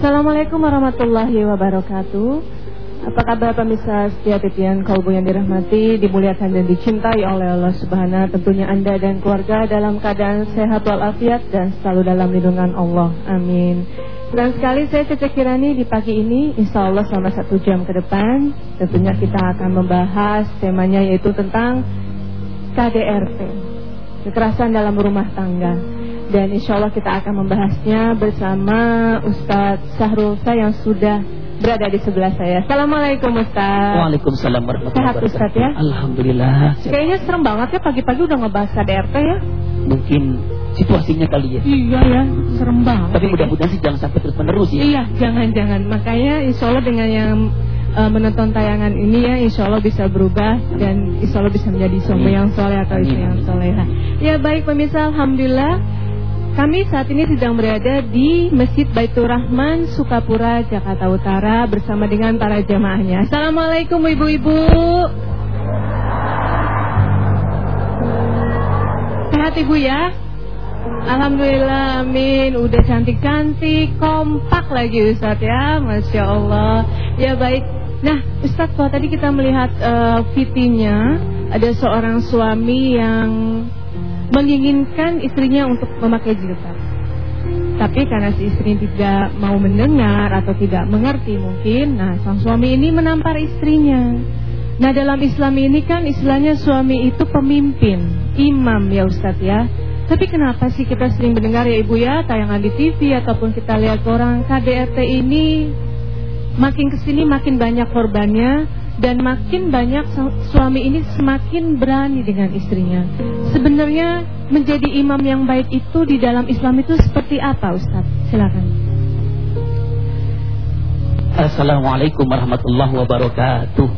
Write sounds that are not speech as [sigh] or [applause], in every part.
Assalamualaikum warahmatullahi wabarakatuh. Apa kabar pemirsa setia titian kalbu yang dirahmati, dimuliakan dan dicintai oleh Allah Subhanahu Tentunya Anda dan keluarga dalam keadaan sehat walafiat dan selalu dalam lindungan Allah. Amin. Senang sekali saya Cece Kirani di pagi ini, insya Allah selama satu jam ke depan, tentunya kita akan membahas temanya yaitu tentang KDRT, kekerasan dalam rumah tangga. Dan insya Allah kita akan membahasnya bersama Ustadz Sahrul saya yang sudah berada di sebelah saya. Assalamualaikum Ustaz. Waalaikumsalam warahmatullahi wabarakatuh. Sehat Ustaz ya? Alhamdulillah. Kayaknya serem banget ya pagi-pagi udah ngebahas KDRT ya. Mungkin situasinya kali ya. Iya ya, serem banget. Tapi mudah-mudahan sih jangan sampai terus menerus ya. Iya, jangan-jangan. Makanya insya Allah dengan yang uh, menonton tayangan ini ya insya Allah bisa berubah dan insya Allah bisa menjadi suami yang soleh atau istri yang soleha. Ya baik pemirsa, Alhamdulillah kami saat ini sedang berada di Masjid Baitur Rahman, Sukapura, Jakarta Utara bersama dengan para jamaahnya. Assalamualaikum ibu-ibu. Sehat ibu ya? Alhamdulillah, amin. Udah cantik-cantik, kompak lagi Ustadz ya, Masya Allah. Ya baik. Nah Ustadz kalau tadi kita melihat uh, fitinya, ada seorang suami yang menginginkan istrinya untuk memakai jilbab. Tapi karena si istri tidak mau mendengar atau tidak mengerti mungkin, nah sang suami ini menampar istrinya. Nah dalam Islam ini kan istilahnya suami itu pemimpin, imam ya Ustadz ya. Tapi kenapa sih kita sering mendengar ya Ibu ya tayangan di TV ataupun kita lihat orang KDRT ini makin ke sini makin banyak korbannya dan makin banyak suami ini semakin berani dengan istrinya. Sebenarnya menjadi imam yang baik itu di dalam Islam itu seperti apa Ustaz? Silakan. Assalamualaikum warahmatullahi wabarakatuh.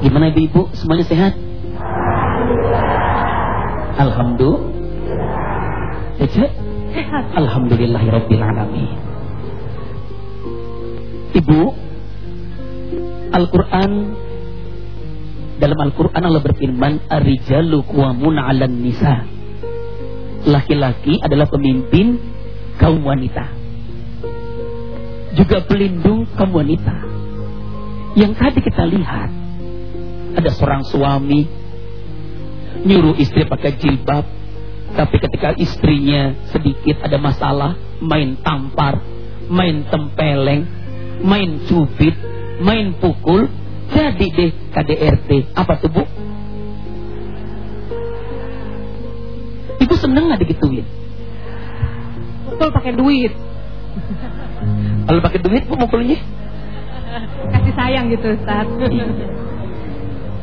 Gimana ibu-ibu? Semuanya sehat? Alhamdulillah. Sehat. Alhamdulillahirrabbilalamin. Ibu, Al-Quran dalam Al-Quran Allah berfirman Ar-rijalu kuamun 'alan nisa. Laki-laki adalah pemimpin kaum wanita. Juga pelindung kaum wanita. Yang tadi kita lihat ada seorang suami nyuruh istri pakai jilbab, tapi ketika istrinya sedikit ada masalah, main tampar, main tempeleng, main cubit, main pukul, jadi deh KDRT. Apa tuh bu? Ibu seneng nggak digituin? Pukul pakai duit. Kalau pakai duit bu mukulnya? Kasih sayang gitu Ustaz.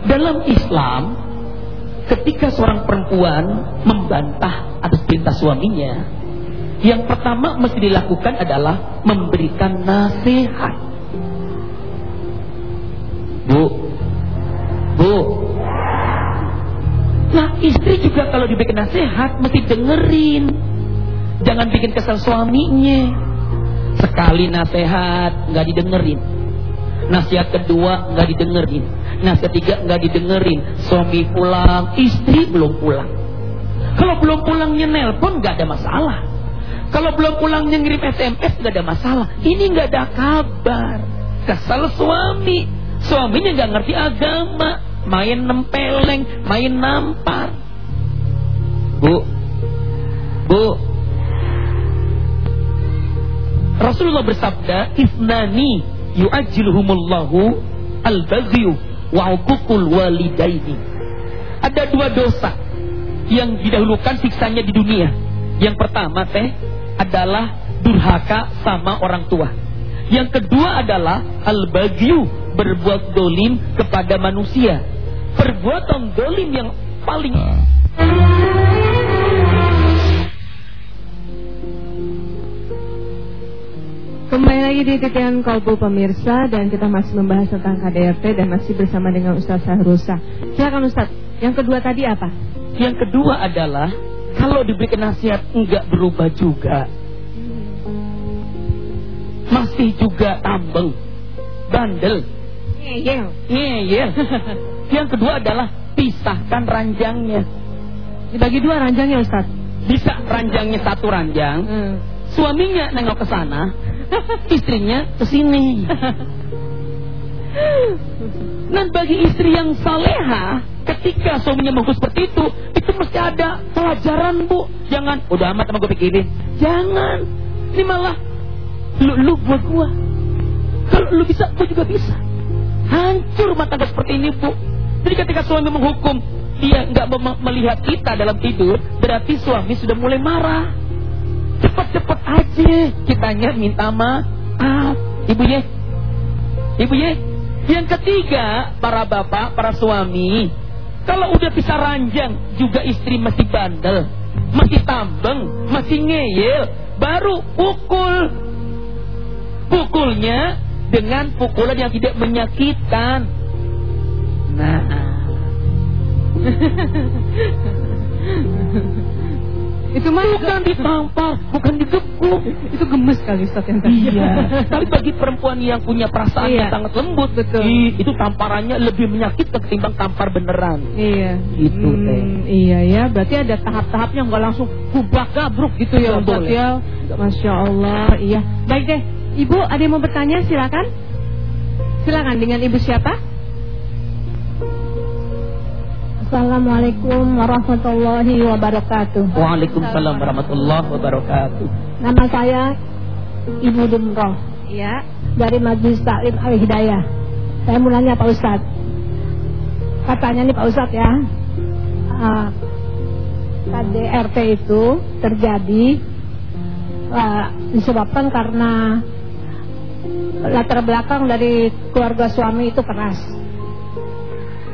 Dalam Islam, ketika seorang perempuan membantah atas perintah suaminya, yang pertama mesti dilakukan adalah memberikan nasihat. Bu, bu. Nah istri juga kalau diberikan nasihat mesti dengerin. Jangan bikin kesal suaminya. Sekali nasihat nggak didengerin. Nasihat kedua nggak didengerin. Nasihat ketiga nggak didengerin. Suami pulang, istri belum pulang. Kalau belum pulangnya nelpon nggak ada masalah. Kalau belum pulangnya ngirim SMS nggak ada masalah. Ini nggak ada kabar. Kesal suami. Suaminya nggak ngerti agama. Main nempeleng, main nampar. Bu, bu. Rasulullah bersabda, Isnani yu'ajiluhumullahu al-baghyu wa walidaini. Ada dua dosa yang didahulukan siksanya di dunia. Yang pertama teh adalah durhaka sama orang tua. Yang kedua adalah al-bagyu, berbuat dolim kepada manusia. Perbuatan dolim yang paling... Kembali lagi di titian kolbu pemirsa dan kita masih membahas tentang KDRT dan masih bersama dengan Ustaz Sahrusa. Silakan Ustaz. Yang kedua tadi apa? Yang kedua adalah kalau diberikan nasihat enggak berubah juga. Masih juga tambeng. Bandel. Ngeyel. Ngeyel. [laughs] Yang kedua adalah pisahkan ranjangnya. Dibagi dua ranjangnya Ustaz? bisa ranjangnya satu ranjang, Hmm. suaminya nengok ke sana, [laughs] istrinya ke sini. Dan [laughs] bagi istri yang saleha, ketika suaminya menghukum seperti itu mesti ada pelajaran bu. Jangan, udah amat sama gue pikirin. Jangan, ini malah lu, lu buat gua. Kalau lu bisa, gue juga bisa. Hancur rumah tangga seperti ini bu. Jadi ketika suami menghukum, dia nggak melihat kita dalam tidur, berarti suami sudah mulai marah. Cepat-cepat aja kitanya minta maaf. Ibu ye. Ibu ye. Yang ketiga, para bapak, para suami, kalau udah bisa ranjang, juga istri masih bandel, masih tambeng, masih ngeyel, baru pukul. Pukulnya dengan pukulan yang tidak menyakitkan. Nah, [laughs] Itu mah bukan ditampar, bukan digebuk. itu gemes kali Ustaz yang tadi. Iya. [laughs] Tapi bagi perempuan yang punya perasaan Iya. yang sangat lembut, Betul. ih, itu tamparannya lebih menyakitkan ketimbang tampar beneran. Iya. Gitu, Teh. Iya ya, berarti ada tahap-tahapnya nggak langsung kubrak gabruk gitu ya Ustaz ya. Masya Allah, iya. Baik deh, Ibu ada yang mau bertanya silakan. Silakan dengan Ibu siapa? Assalamualaikum warahmatullahi wabarakatuh. Waalaikumsalam warahmatullahi wabarakatuh. Nama saya Ibu Dumroh Iya. dari Majelis Taklim Al Hidayah. Saya mau nanya Pak Ustadz. Katanya nih Pak Ustadz ya, ah, KDRT itu terjadi ah, disebabkan karena latar belakang dari keluarga suami itu keras.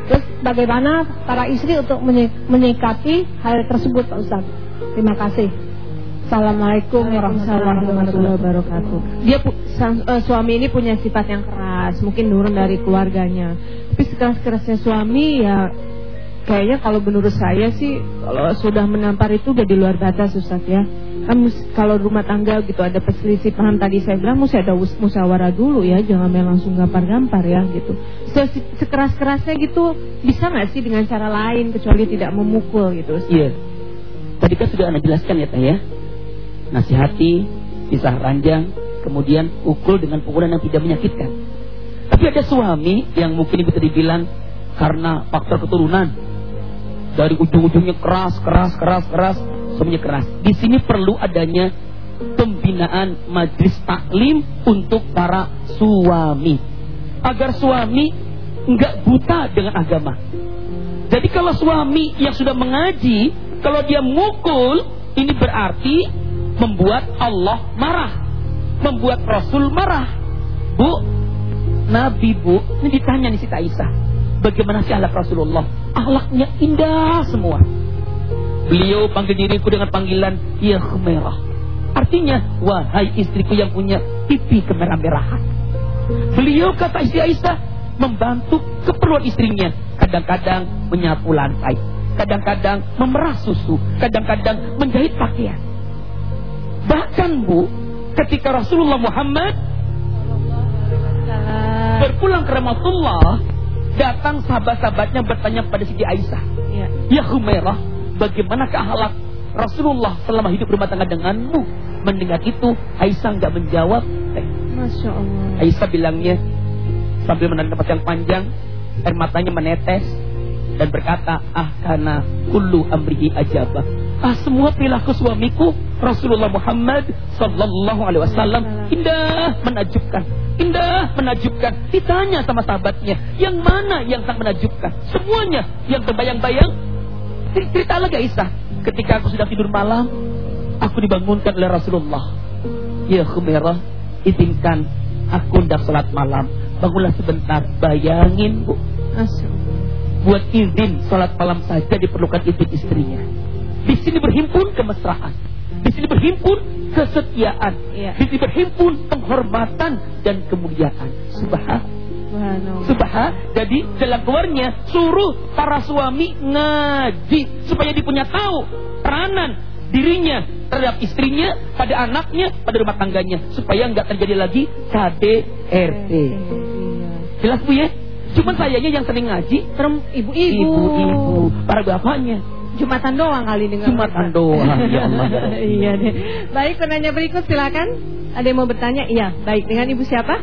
Terus bagaimana para istri untuk menyi- menyikapi hal tersebut Pak Ustadz? Terima kasih. Assalamualaikum warahmatullahi wabarakatuh. Dia eh, suami ini punya sifat yang keras, mungkin nurun dari keluarganya. Tapi sekeras-kerasnya suami ya kayaknya kalau menurut saya sih kalau sudah menampar itu udah di luar batas Ustaz ya. Kan kalau rumah tangga gitu ada perselisihan tadi saya bilang mesti ada us- musyawarah dulu ya, jangan main langsung gampar-gampar ya gitu. Se- Sekeras-kerasnya gitu bisa nggak sih dengan cara lain kecuali tidak memukul gitu? Iya. Tadi kan sudah anda jelaskan ya teh ya. Nasihati, pisah ranjang, kemudian pukul dengan pukulan yang tidak menyakitkan. Tapi ada suami yang mungkin bisa dibilang karena faktor keturunan dari ujung-ujungnya keras, keras, keras, keras, semuanya keras. Di sini perlu adanya pembinaan majlis taklim untuk para suami agar suami nggak buta dengan agama. Jadi kalau suami yang sudah mengaji, kalau dia mukul, ini berarti membuat Allah marah, membuat Rasul marah. Bu, Nabi bu, ini ditanya nih Siti Aisyah, bagaimana sih ahlak Rasulullah? Ahlaknya indah semua. Beliau panggil diriku dengan panggilan Ya Khumairah. Artinya, wahai istriku yang punya pipi kemerah-merahan. Beliau kata istri Aisyah membantu keperluan istrinya. Kadang-kadang menyapu lantai, kadang-kadang memerah susu, kadang-kadang menjahit pakaian. Bahkan Bu, ketika Rasulullah Muhammad berpulang ke Rasulullah, datang sahabat-sahabatnya bertanya pada Siti Aisyah. Ya Humairah, bagaimana kehalak Rasulullah selama hidup rumah tangga denganmu? Mendengar itu, Aisyah nggak menjawab. Eh, Masya Allah. Aisyah bilangnya sambil menarik nafas yang panjang, air matanya menetes dan berkata, "Ah karena kullu amrihi ajabah." Ah semua perilaku suamiku Rasulullah Muhammad sallallahu alaihi wasallam indah menakjubkan. Indah menakjubkan. Ditanya sama sahabatnya, "Yang mana yang sangat menakjubkan?" Semuanya yang terbayang-bayang. Cerita lagi Aisyah, ketika aku sudah tidur malam, aku dibangunkan oleh Rasulullah. Ya Khumairah, izinkan aku hendak sholat malam. Bangunlah sebentar. Bayangin bu, buat izin sholat malam saja diperlukan izin istrinya. Di sini berhimpun kemesraan. Di sini berhimpun kesetiaan. Iya. Di sini berhimpun penghormatan dan kemuliaan. Subhan. Subhanallah. Subhan. Jadi jalan keluarnya suruh para suami ngaji supaya dia punya tahu peranan dirinya terhadap istrinya, pada anaknya, pada rumah tangganya supaya nggak terjadi lagi KDRT. Iya. Jelas Bu ya? Cuman sayangnya yang sering ngaji Ibu-ibu. ibu-ibu, para bapaknya. Jumatan doang kali dengan Jumatan doang, ya Allah. ya [laughs] Allah. iya deh. Baik, penanya berikut silakan. Ada yang mau bertanya? Iya, baik. Dengan Ibu siapa?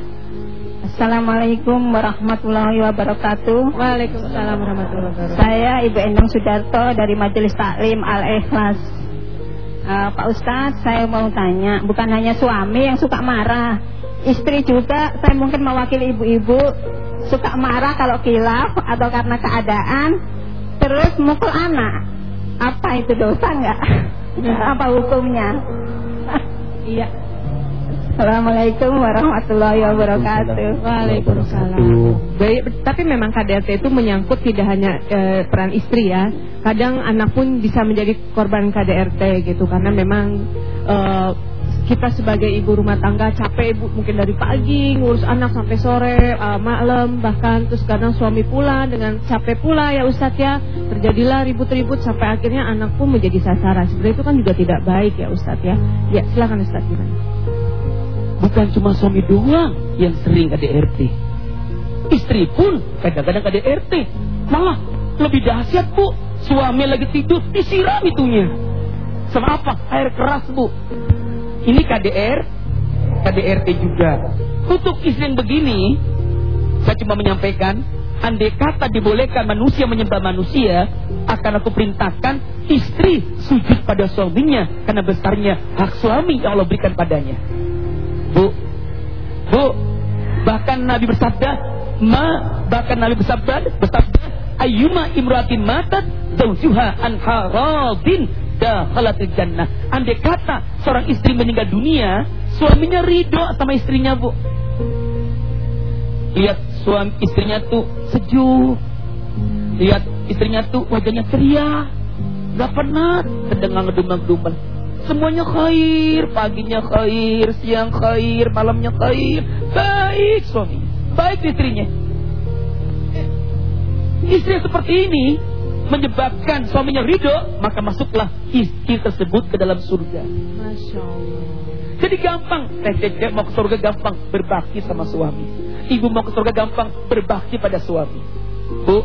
Assalamualaikum warahmatullahi wabarakatuh. Waalaikumsalam warahmatullahi wabarakatuh. Saya Ibu Endang Sudarto dari Majelis Taklim Al Ikhlas. Eh, Pak Ustadz, saya mau tanya, bukan hanya suami yang suka marah, istri juga. Saya mungkin mewakili ibu-ibu suka marah kalau kilaf atau karena keadaan, terus mukul anak. Apa itu dosa nggak? Apa hukumnya? Iya. Assalamualaikum warahmatullahi wabarakatuh. Waalaikumsalam. Baik, tapi memang KDRT itu menyangkut tidak hanya eh, peran istri ya. Kadang anak pun bisa menjadi korban KDRT gitu karena memang eh, kita sebagai ibu rumah tangga capek ibu mungkin dari pagi ngurus anak sampai sore, eh, malam bahkan terus kadang suami pula dengan capek pula ya Ustadz ya. Terjadilah ribut-ribut sampai akhirnya anak pun menjadi sasaran. Sebenarnya itu kan juga tidak baik ya Ustadz ya. Ya, silakan Ustadz gimana? Bukan cuma suami doang yang sering KDRT. Istri pun kadang-kadang KDRT. Malah lebih dahsyat bu. Suami lagi tidur disiram itunya. Sama apa? Air keras bu. Ini KDR, KDRT juga. Untuk istri yang begini, saya cuma menyampaikan, andai kata dibolehkan manusia menyembah manusia, akan aku perintahkan istri sujud pada suaminya karena besarnya hak suami yang Allah berikan padanya. Bu, bahkan Nabi bersabda, ma, bahkan Nabi bersabda, bersabda, ayyuma imratin matat zawjuha an haradin dakhalatil jannah. Andai kata seorang istri meninggal dunia, suaminya ridho sama istrinya, Bu. Lihat suami istrinya tuh sejuk. Lihat istrinya tuh wajahnya ceria. Gak pernah terdengar ngedumel-dumel. Semuanya khair, paginya khair, siang khair, malamnya khair. Baik suami, baik istrinya. Istri seperti ini menyebabkan suaminya ridho, maka masuklah istri tersebut ke dalam surga. Masya Allah. Jadi gampang, teh cecek mau ke surga gampang berbakti sama suami. Ibu mau ke surga gampang berbakti pada suami. Bu,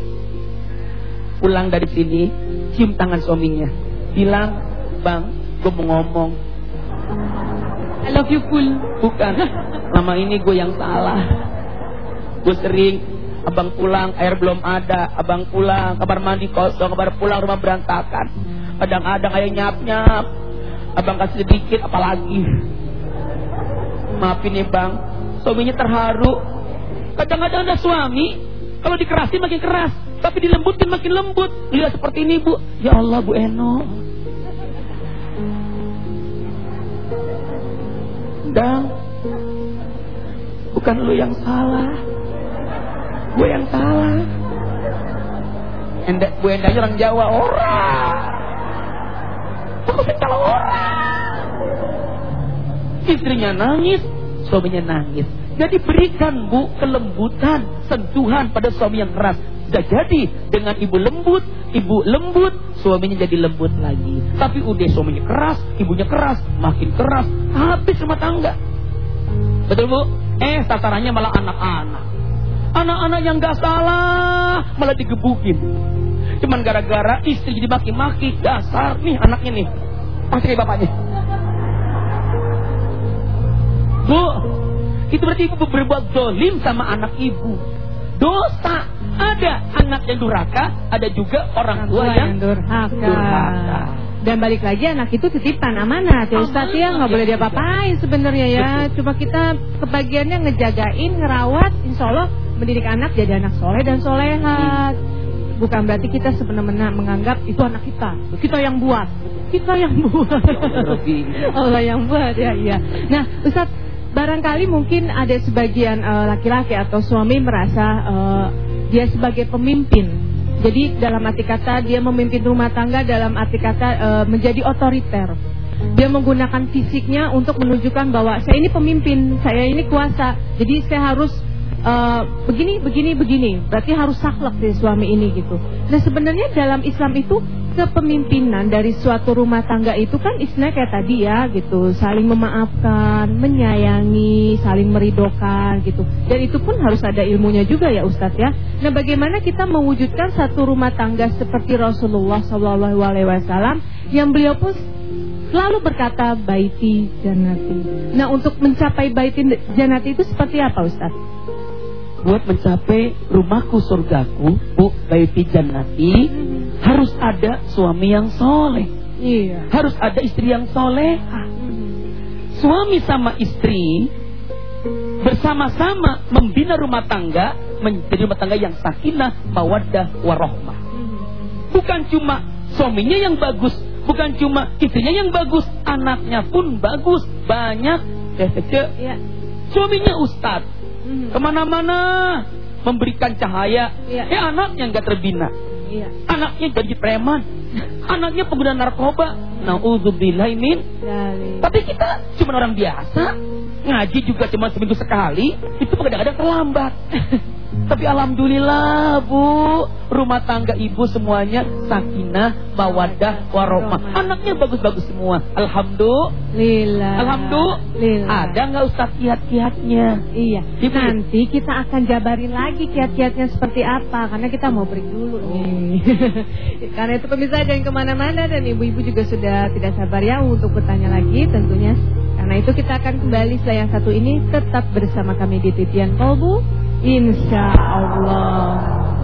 pulang dari sini, cium tangan suaminya, bilang, bang, gue mau ngomong. I love you full. Bukan, [laughs] lama ini gue yang salah. Gue sering, abang pulang, air belum ada, abang pulang, kamar mandi kosong, kabar pulang rumah berantakan. Kadang-kadang air nyap-nyap, abang kasih sedikit, apalagi. Maafin nih bang, suaminya terharu. Kadang-kadang ada suami, kalau dikerasin makin keras, tapi dilembutin makin lembut. Lihat seperti ini bu, ya Allah bu Eno. Dan bukan lu yang salah, gue yang salah. Enda, bu Endanya orang Jawa, orang. Aku salah orang. Istrinya nangis, suaminya nangis. Jadi berikan bu kelembutan, sentuhan pada suami yang keras. Sudah jadi dengan ibu lembut, ibu lembut, suaminya jadi lembut lagi. Tapi udah suaminya keras, ibunya keras, makin keras, habis rumah tangga. Betul bu? Eh sasarannya malah anak-anak. Anak-anak yang gak salah malah digebukin. Cuman gara-gara istri jadi maki-maki dasar nih anaknya nih. Pasti kayak bapaknya. Bu, itu berarti ibu berbuat dolim sama anak ibu. Dosa. Ada anak yang durhaka, ada juga orang tua yang, durhaka. durhaka. Dan balik lagi anak itu titipan amanat ya Ustaz ya nggak boleh dia apa-apain sebenarnya ya. Cuma kita kebagiannya ngejagain, ngerawat, insya Allah mendidik anak jadi anak soleh dan solehat. Bukan berarti kita sebenarnya menganggap itu anak kita, kita yang buat, kita yang [laughs] buat. Allah yang buat ya iya. Nah Ustaz barangkali mungkin ada sebagian eh, laki-laki atau suami merasa eh, dia sebagai pemimpin. Jadi dalam arti kata dia memimpin rumah tangga dalam arti kata eh, menjadi otoriter. Dia menggunakan fisiknya untuk menunjukkan bahwa saya ini pemimpin, saya ini kuasa. Jadi saya harus eh, begini, begini, begini. Berarti harus saklek si suami ini gitu. Nah sebenarnya dalam Islam itu kepemimpinan dari suatu rumah tangga itu kan istilahnya kayak tadi ya gitu, saling memaafkan, menyayangi, saling meridokan gitu. Dan itu pun harus ada ilmunya juga ya Ustadz ya. Nah, bagaimana kita mewujudkan satu rumah tangga seperti Rasulullah SAW yang beliau pun selalu berkata baiti janati. Nah, untuk mencapai baiti janati itu seperti apa Ustadz? buat mencapai rumahku surgaku, bu baiti jannati, harus ada suami yang soleh. Iya. Harus ada istri yang soleh. Suami sama istri bersama-sama membina rumah tangga menjadi rumah tangga yang sakinah, mawaddah, warohmah. Bukan cuma suaminya yang bagus, bukan cuma istrinya yang bagus, anaknya pun bagus, banyak. Ya. Suaminya ustadz, Hmm. Ke mana-mana memberikan cahaya. Ya, ya anaknya nggak terbina. Ya. Anaknya jadi preman. anaknya pengguna narkoba. Nauzubillah min. Tapi kita cuma orang biasa. Ngaji juga cuma seminggu sekali. Itu kadang-kadang terlambat. [laughs] Tapi alhamdulillah Bu, rumah tangga ibu semuanya sakinah, mawadah, warohmah. Anaknya bagus-bagus semua. Alhamdulillah. Alhamdulillah. Ada nggak Ustaz kiat-kiatnya? Iya. Ibu. Nanti kita akan jabarin lagi kiat-kiatnya seperti apa. Karena kita mau break dulu nih. [laughs] Karena itu pemirsa jangan ke mana-mana dan ibu-ibu juga sudah tidak sabar ya untuk bertanya lagi tentunya. Karena itu kita akan kembali setelah yang satu ini tetap bersama kami di Titian Kolbu Insya Allah